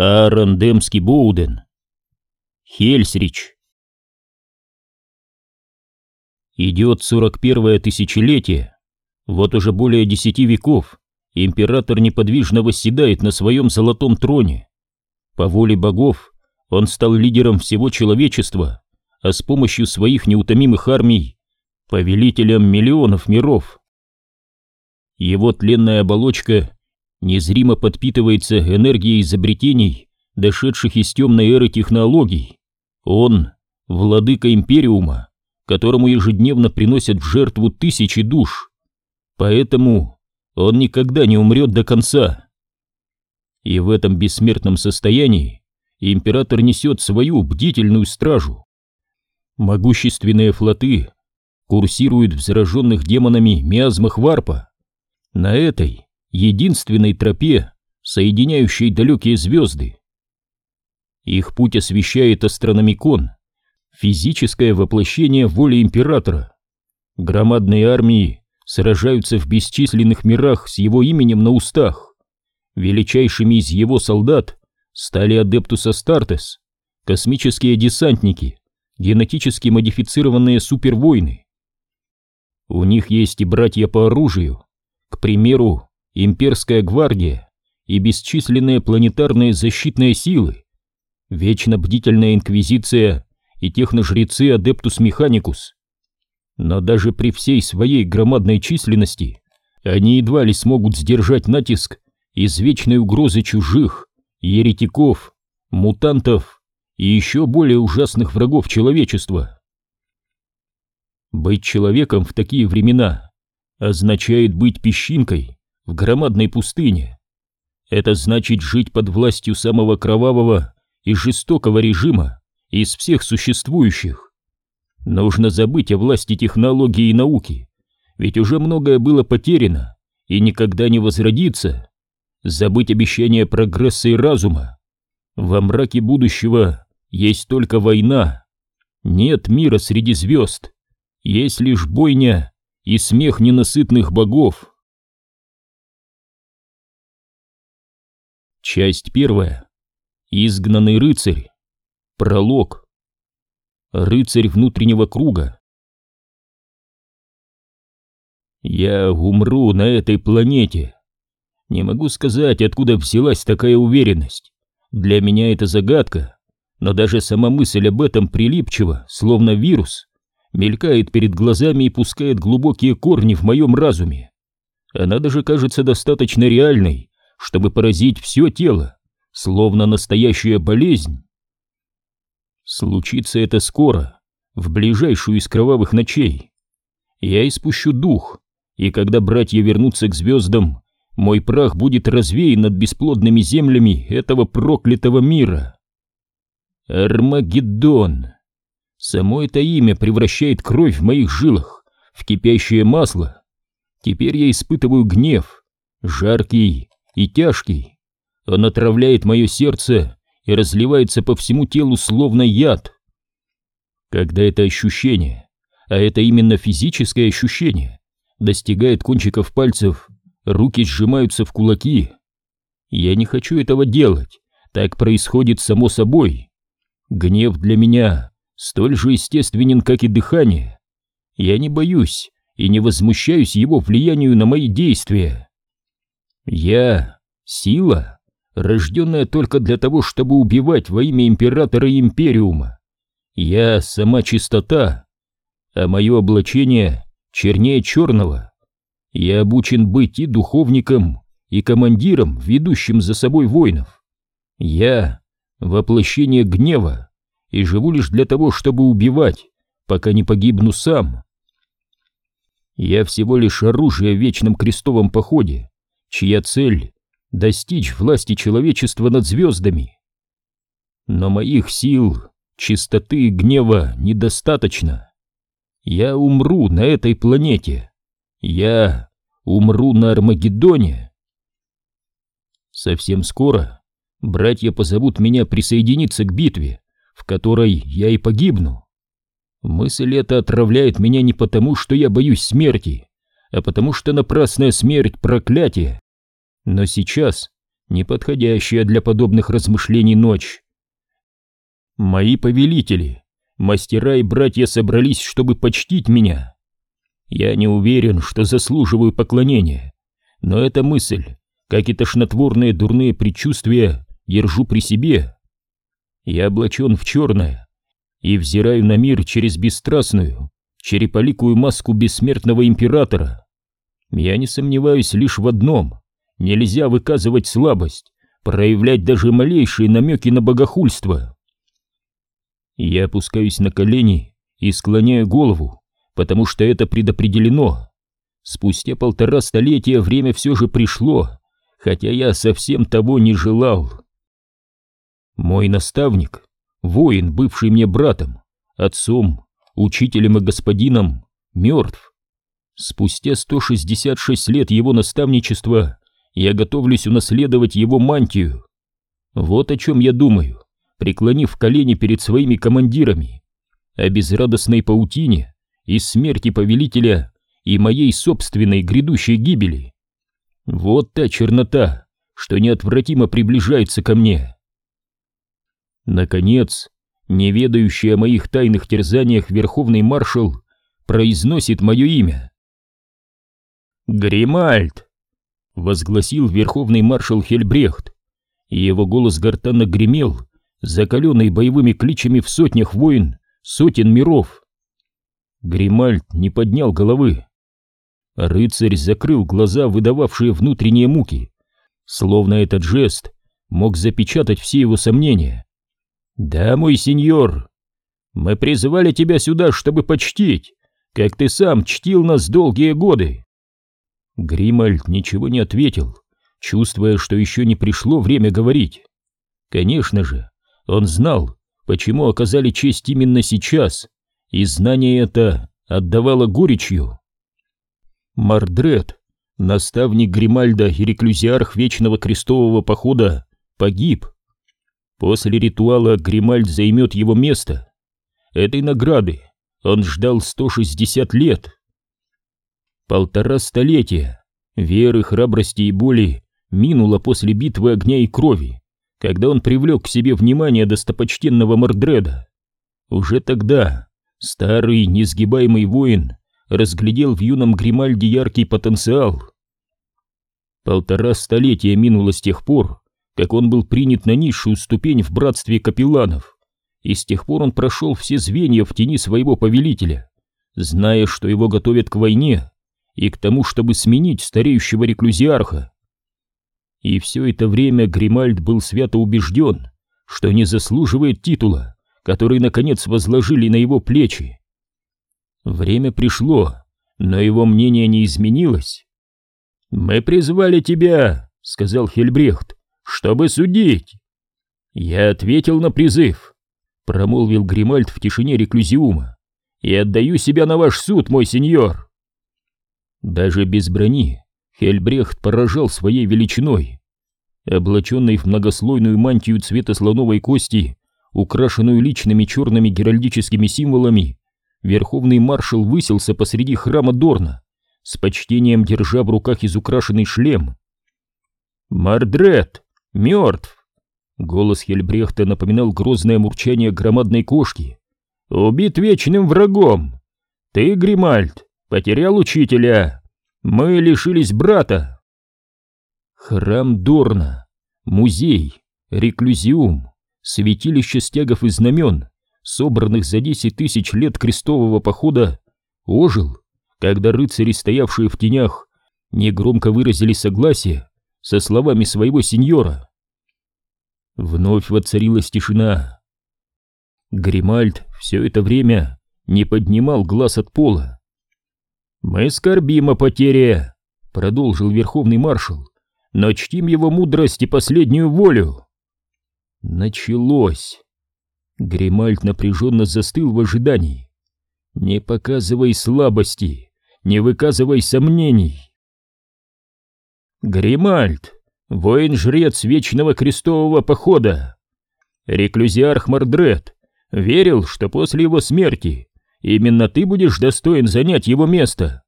Аарон Демский Боуден. Хельсрич. Идет сорок первое тысячелетие. Вот уже более десяти веков император неподвижно восседает на своем золотом троне. По воле богов он стал лидером всего человечества, а с помощью своих неутомимых армий — повелителем миллионов миров. Его тленная оболочка незримо подпитывается энергией изобретений, дошедших из темной эры технологий. Он — владыка Империума, которому ежедневно приносят в жертву тысячи душ. Поэтому он никогда не умрет до конца. И в этом бессмертном состоянии император несет свою бдительную стражу. Могущественные флоты курсируют в зараженных демонами миазмах варпа. На этой единственной тропе, соединяющей далекие звезды. Их путь освещает астрономикон, физическое воплощение воли императора. Громадные армии сражаются в бесчисленных мирах с его именем на устах. Величайшими из его солдат стали Адептус Астартес, космические десантники, генетически модифицированные супервойны. У них есть и братья по оружию, к примеру, имперская гвардия и бесчисленные планетарные защитные силы, вечно бдительная инквизиция и техножрецы Адептус Механикус. Но даже при всей своей громадной численности они едва ли смогут сдержать натиск из вечной угрозы чужих, еретиков, мутантов и еще более ужасных врагов человечества. Быть человеком в такие времена означает быть песчинкой, в громадной пустыне. Это значит жить под властью самого кровавого и жестокого режима из всех существующих. Нужно забыть о власти технологии и науки, ведь уже многое было потеряно и никогда не возродится. Забыть обещания прогресса и разума. Во мраке будущего есть только война. Нет мира среди звезд. Есть лишь бойня и смех ненасытных богов. Часть первая. Изгнанный рыцарь. Пролог. Рыцарь внутреннего круга. Я умру на этой планете. Не могу сказать, откуда взялась такая уверенность. Для меня это загадка, но даже сама мысль об этом прилипчива, словно вирус, мелькает перед глазами и пускает глубокие корни в моем разуме. Она даже кажется достаточно реальной, чтобы поразить все тело, словно настоящая болезнь. Случится это скоро, в ближайшую из кровавых ночей. Я испущу дух, и когда братья вернутся к звездам, мой прах будет развеян над бесплодными землями этого проклятого мира. Армагеддон. Само это имя превращает кровь в моих жилах в кипящее масло. Теперь я испытываю гнев, жаркий и тяжкий. Он отравляет мое сердце и разливается по всему телу словно яд. Когда это ощущение, а это именно физическое ощущение, достигает кончиков пальцев, руки сжимаются в кулаки. Я не хочу этого делать, так происходит само собой. Гнев для меня столь же естественен, как и дыхание. Я не боюсь и не возмущаюсь его влиянию на мои действия. Я — сила, рожденная только для того, чтобы убивать во имя императора и империума. Я — сама чистота, а мое облачение чернее черного. Я обучен быть и духовником, и командиром, ведущим за собой воинов. Я — воплощение гнева, и живу лишь для того, чтобы убивать, пока не погибну сам. Я всего лишь оружие в вечном крестовом походе, чья цель — достичь власти человечества над звездами. Но моих сил, чистоты и гнева недостаточно. Я умру на этой планете. Я умру на Армагеддоне. Совсем скоро братья позовут меня присоединиться к битве, в которой я и погибну. Мысль эта отравляет меня не потому, что я боюсь смерти, а потому что напрасная смерть — проклятие. Но сейчас неподходящая для подобных размышлений ночь. Мои повелители, мастера и братья собрались, чтобы почтить меня. Я не уверен, что заслуживаю поклонения, но эта мысль, как и тошнотворные дурные предчувствия, держу при себе. Я облачен в черное и взираю на мир через бесстрастную, череполикую маску бессмертного императора. Я не сомневаюсь лишь в одном — нельзя выказывать слабость, проявлять даже малейшие намеки на богохульство. Я опускаюсь на колени и склоняю голову, потому что это предопределено. Спустя полтора столетия время все же пришло, хотя я совсем того не желал. Мой наставник, воин, бывший мне братом, отцом, учителем и господином, мертв. Спустя 166 лет его наставничества я готовлюсь унаследовать его мантию. Вот о чем я думаю, преклонив колени перед своими командирами, о безрадостной паутине и смерти повелителя и моей собственной грядущей гибели. Вот та чернота, что неотвратимо приближается ко мне. Наконец, неведающий о моих тайных терзаниях верховный маршал произносит мое имя. «Гримальд!» — возгласил верховный маршал Хельбрехт, и его голос гортанно гремел, закаленный боевыми кличами в сотнях войн, сотен миров. Гримальд не поднял головы. Рыцарь закрыл глаза, выдававшие внутренние муки, словно этот жест мог запечатать все его сомнения. «Да, мой сеньор, мы призывали тебя сюда, чтобы почтить, как ты сам чтил нас долгие годы». Гримальд ничего не ответил, чувствуя, что еще не пришло время говорить. Конечно же, он знал, почему оказали честь именно сейчас, и знание это отдавало горечью. Мардред, наставник Гримальда и реклюзиарх Вечного Крестового Похода, погиб. После ритуала Гримальд займет его место. Этой награды он ждал 160 лет. Полтора столетия веры, храбрости и боли минуло после битвы огня и крови, когда он привлек к себе внимание достопочтенного Мордреда. Уже тогда старый несгибаемый воин разглядел в юном Гримальде яркий потенциал. Полтора столетия минуло с тех пор, как он был принят на низшую ступень в братстве капелланов, и с тех пор он прошел все звенья в тени своего повелителя, зная, что его готовят к войне и к тому, чтобы сменить стареющего реклюзиарха. И все это время Гримальд был свято убежден, что не заслуживает титула, который, наконец, возложили на его плечи. Время пришло, но его мнение не изменилось. «Мы призвали тебя», — сказал Хельбрехт, чтобы судить. Я ответил на призыв, промолвил Гримальд в тишине реклюзиума, и отдаю себя на ваш суд, мой сеньор. Даже без брони Хельбрехт поражал своей величиной. Облаченный в многослойную мантию цвета слоновой кости, украшенную личными черными геральдическими символами, верховный маршал высился посреди храма Дорна, с почтением держа в руках изукрашенный шлем. «Мардред!» Мертв!» Голос Хельбрехта напоминал грозное мурчание громадной кошки. «Убит вечным врагом! Ты, Гримальд, потерял учителя! Мы лишились брата!» Храм Дорна, музей, реклюзиум, святилище стягов и знамен, собранных за десять тысяч лет крестового похода, ожил, когда рыцари, стоявшие в тенях, негромко выразили согласие со словами своего сеньора. Вновь воцарилась тишина. Гримальд все это время не поднимал глаз от пола. «Мы скорбим о потере», — продолжил верховный маршал, «но чтим его мудрость и последнюю волю». Началось. Гримальд напряженно застыл в ожидании. «Не показывай слабости, не выказывай сомнений». Гримальд, воин-жрец Вечного Крестового Похода. Реклюзиарх Мордред верил, что после его смерти именно ты будешь достоин занять его место.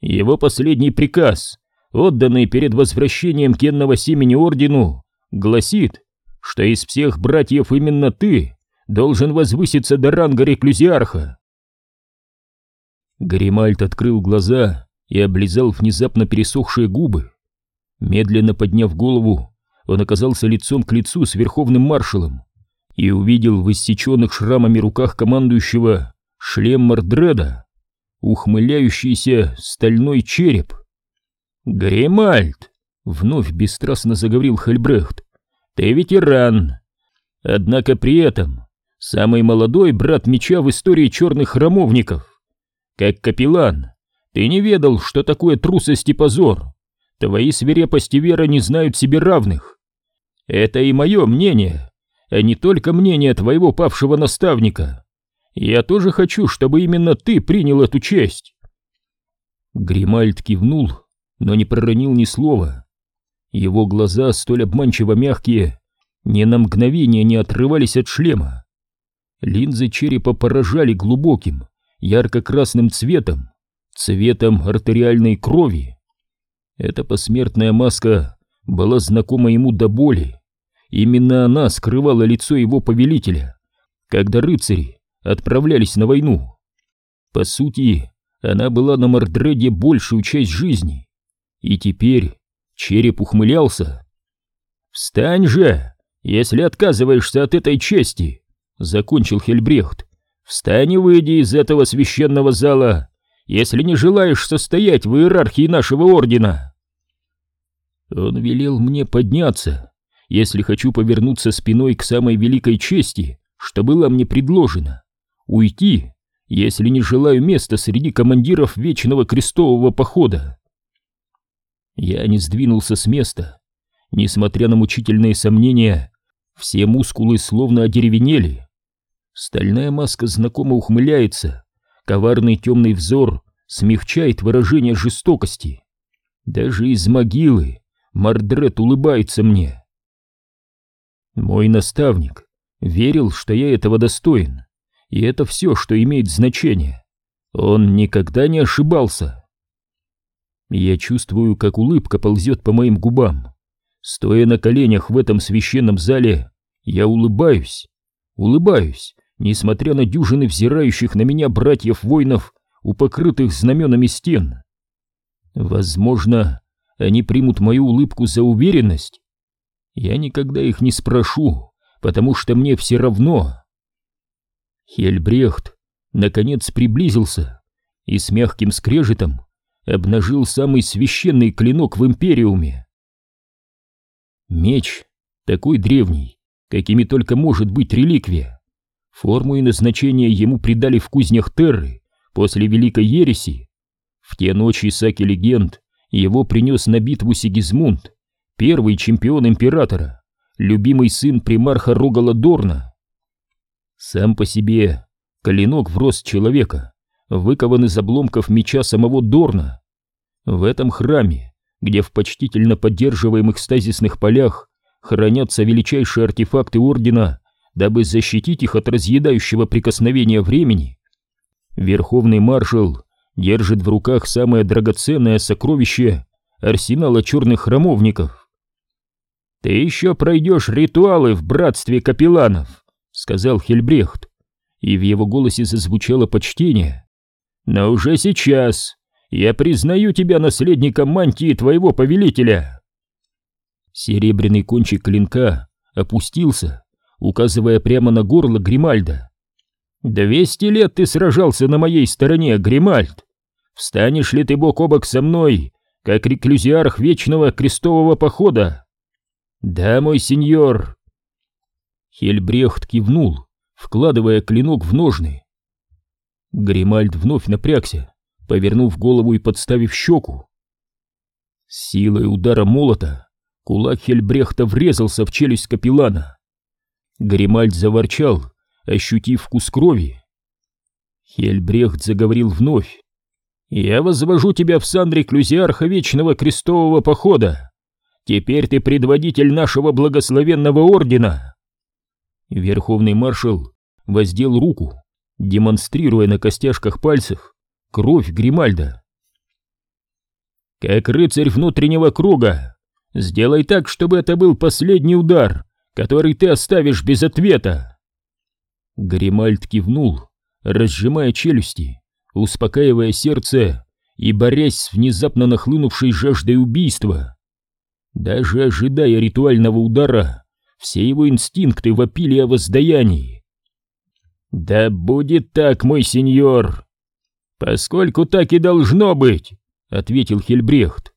Его последний приказ, отданный перед возвращением кенного семени ордену, гласит, что из всех братьев именно ты должен возвыситься до ранга реклюзиарха. Гримальд открыл глаза и облизал внезапно пересохшие губы. Медленно подняв голову, он оказался лицом к лицу с верховным маршалом и увидел в иссеченных шрамами руках командующего шлем Мордреда, ухмыляющийся стальной череп. «Гримальд!» — вновь бесстрастно заговорил Хельбрехт. «Ты ветеран. Однако при этом самый молодой брат меча в истории черных храмовников. Как капеллан, ты не ведал, что такое трусость и позор. Твои свирепости вера не знают себе равных. Это и мое мнение, а не только мнение твоего павшего наставника. Я тоже хочу, чтобы именно ты принял эту честь. Гримальд кивнул, но не проронил ни слова. Его глаза, столь обманчиво мягкие, ни на мгновение не отрывались от шлема. Линзы черепа поражали глубоким, ярко-красным цветом, цветом артериальной крови. Эта посмертная маска была знакома ему до боли. Именно она скрывала лицо его повелителя, когда рыцари отправлялись на войну. По сути, она была на Мордреде большую часть жизни. И теперь череп ухмылялся. «Встань же, если отказываешься от этой чести!» — закончил Хельбрехт. «Встань и выйди из этого священного зала, если не желаешь состоять в иерархии нашего ордена!» Он велел мне подняться, если хочу повернуться спиной к самой великой чести, что была мне предложена, уйти, если не желаю места среди командиров Вечного Крестового Похода. Я не сдвинулся с места, несмотря на мучительные сомнения, все мускулы словно одеревенели. Стальная маска знакомо ухмыляется, коварный темный взор смягчает выражение жестокости. Даже из могилы Мардрет улыбается мне. Мой наставник верил, что я этого достоин, и это все, что имеет значение. Он никогда не ошибался. Я чувствую, как улыбка ползет по моим губам. Стоя на коленях в этом священном зале, я улыбаюсь, улыбаюсь, несмотря на дюжины взирающих на меня братьев-воинов у покрытых знаменами стен. Возможно, они примут мою улыбку за уверенность. Я никогда их не спрошу, потому что мне все равно. Хельбрехт наконец приблизился и с мягким скрежетом обнажил самый священный клинок в Империуме. Меч, такой древний, какими только может быть реликвия. Форму и назначение ему придали в кузнях Терры после Великой Ереси. В те ночи Саки Легенд его принес на битву Сигизмунд, первый чемпион императора, любимый сын примарха Рогала Дорна. Сам по себе клинок в рост человека, выкован из обломков меча самого Дорна. В этом храме, где в почтительно поддерживаемых стазисных полях хранятся величайшие артефакты Ордена, дабы защитить их от разъедающего прикосновения времени, Верховный маршал держит в руках самое драгоценное сокровище арсенала черных храмовников. «Ты еще пройдешь ритуалы в братстве капелланов», — сказал Хельбрехт, и в его голосе зазвучало почтение. «Но уже сейчас я признаю тебя наследником мантии твоего повелителя». Серебряный кончик клинка опустился, указывая прямо на горло Гримальда. «Двести лет ты сражался на моей стороне, Гримальд! Встанешь ли ты бок о бок со мной, как реклюзиарх вечного крестового похода?» «Да, мой сеньор!» Хельбрехт кивнул, вкладывая клинок в ножны. Гримальд вновь напрягся, повернув голову и подставив щеку. С силой удара молота кулак Хельбрехта врезался в челюсть капеллана. Гримальд заворчал, ощутив вкус крови. Хельбрехт заговорил вновь. «Я возвожу тебя в сан реклюзиарха Вечного Крестового Похода. Теперь ты предводитель нашего благословенного ордена!» Верховный маршал воздел руку, демонстрируя на костяшках пальцев кровь Гримальда. «Как рыцарь внутреннего круга, Сделай так, чтобы это был последний удар, который ты оставишь без ответа. Гримальд кивнул, разжимая челюсти, успокаивая сердце и борясь с внезапно нахлынувшей жаждой убийства. Даже ожидая ритуального удара, все его инстинкты вопили о воздаянии. «Да будет так, мой сеньор!» «Поскольку так и должно быть», — ответил Хельбрехт.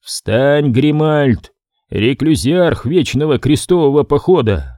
«Встань, Гримальд, реклюзиарх Вечного Крестового Похода!»